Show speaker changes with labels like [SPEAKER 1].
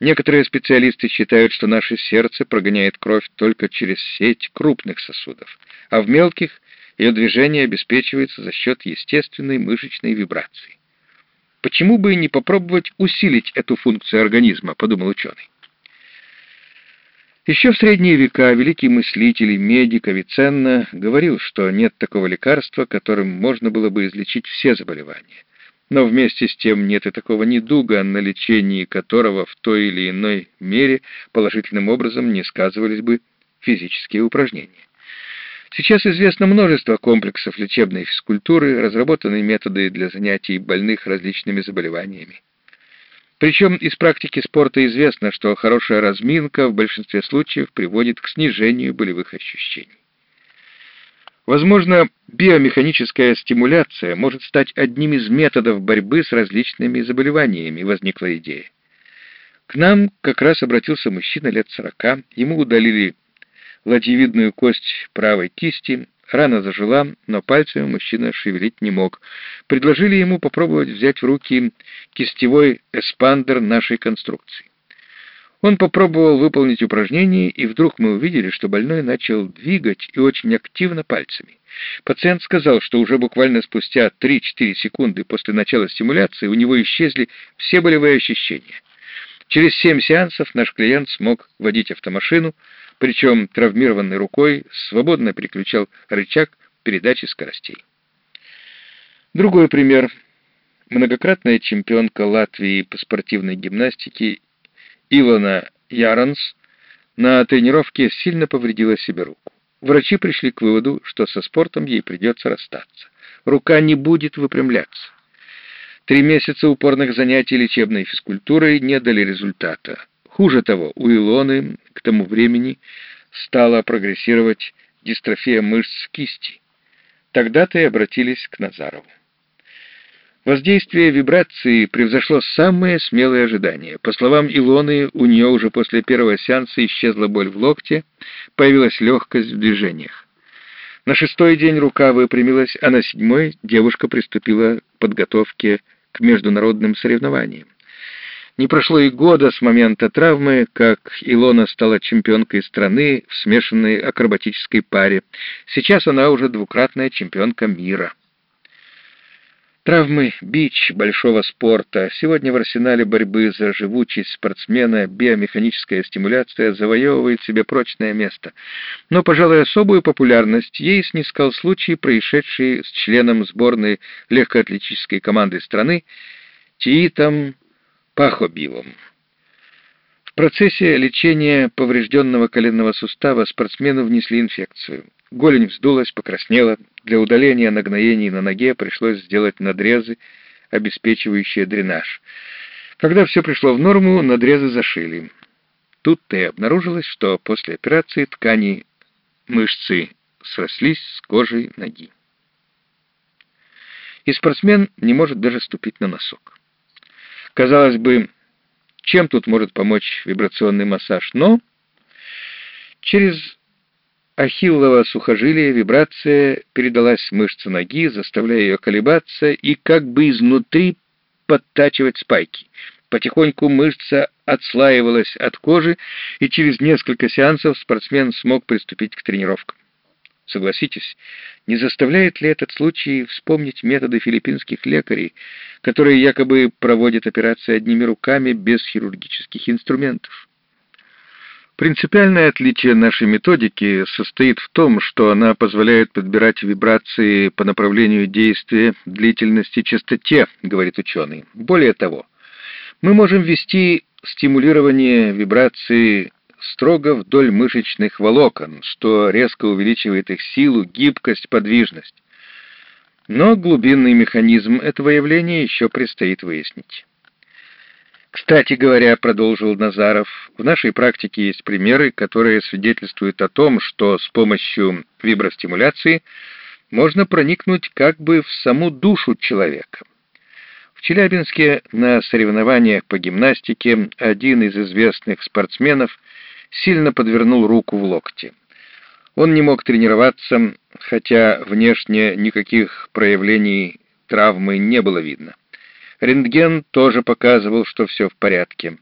[SPEAKER 1] Некоторые специалисты считают, что наше сердце прогоняет кровь только через сеть крупных сосудов, а в мелких ее движение обеспечивается за счет естественной мышечной вибрации. Почему бы не попробовать усилить эту функцию организма, подумал ученый. Еще в средние века великий мыслитель и медик Авиценна говорил, что нет такого лекарства, которым можно было бы излечить все заболевания. Но вместе с тем нет и такого недуга, на лечении которого в той или иной мере положительным образом не сказывались бы физические упражнения. Сейчас известно множество комплексов лечебной физкультуры, разработаны методы для занятий больных различными заболеваниями. Причем из практики спорта известно, что хорошая разминка в большинстве случаев приводит к снижению болевых ощущений. Возможно, биомеханическая стимуляция может стать одним из методов борьбы с различными заболеваниями, возникла идея. К нам как раз обратился мужчина лет сорока, ему удалили ладьевидную кость правой кисти, Рана зажила, но пальцами мужчина шевелить не мог. Предложили ему попробовать взять в руки кистевой эспандер нашей конструкции. Он попробовал выполнить упражнение, и вдруг мы увидели, что больной начал двигать и очень активно пальцами. Пациент сказал, что уже буквально спустя 3-4 секунды после начала стимуляции у него исчезли все болевые ощущения. Через 7 сеансов наш клиент смог водить автомашину, причем травмированной рукой свободно переключал рычаг передачи скоростей. Другой пример. Многократная чемпионка Латвии по спортивной гимнастике Илона Яранс на тренировке сильно повредила себе руку. Врачи пришли к выводу, что со спортом ей придется расстаться. Рука не будет выпрямляться. Три месяца упорных занятий лечебной физкультурой не дали результата. Хуже того, у Илоны к тому времени стала прогрессировать дистрофия мышц кисти. Тогда-то и обратились к Назарову. Воздействие вибрации превзошло самые смелые ожидания. По словам Илоны, у нее уже после первого сеанса исчезла боль в локте, появилась легкость в движениях. На шестой день рука выпрямилась, а на седьмой девушка приступила к подготовке к международным соревнованиям. Не прошло и года с момента травмы, как Илона стала чемпионкой страны в смешанной акробатической паре. Сейчас она уже двукратная чемпионка мира. Травмы — бич большого спорта. Сегодня в арсенале борьбы за живучесть спортсмена биомеханическая стимуляция завоевывает себе прочное место. Но, пожалуй, особую популярность ей снискал случай, происшедший с членом сборной легкоатлетической команды страны Тиитом пахобилом. В процессе лечения поврежденного коленного сустава спортсмену внесли инфекцию. Голень вздулась, покраснела. Для удаления нагноений на ноге пришлось сделать надрезы, обеспечивающие дренаж. Когда все пришло в норму, надрезы зашили. Тут-то и обнаружилось, что после операции ткани мышцы срослись с кожей ноги. И спортсмен не может даже ступить на носок. Казалось бы, чем тут может помочь вибрационный массаж? Но через ахиллово сухожилие вибрация передалась в мышцу ноги, заставляя ее колебаться и как бы изнутри подтачивать спайки. Потихоньку мышца отслаивалась от кожи, и через несколько сеансов спортсмен смог приступить к тренировкам. Согласитесь, не заставляет ли этот случай вспомнить методы филиппинских лекарей, которые якобы проводят операции одними руками без хирургических инструментов? Принципиальное отличие нашей методики состоит в том, что она позволяет подбирать вибрации по направлению действия, длительности, частоте, говорит ученый. Более того, мы можем ввести стимулирование вибрации строго вдоль мышечных волокон, что резко увеличивает их силу, гибкость, подвижность. Но глубинный механизм этого явления еще предстоит выяснить. Кстати говоря, продолжил Назаров, в нашей практике есть примеры, которые свидетельствуют о том, что с помощью вибростимуляции можно проникнуть как бы в саму душу человека. В Челябинске на соревнованиях по гимнастике один из известных спортсменов сильно подвернул руку в локте. Он не мог тренироваться, хотя внешне никаких проявлений травмы не было видно. Рентген тоже показывал, что все в порядке.